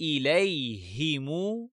إليهم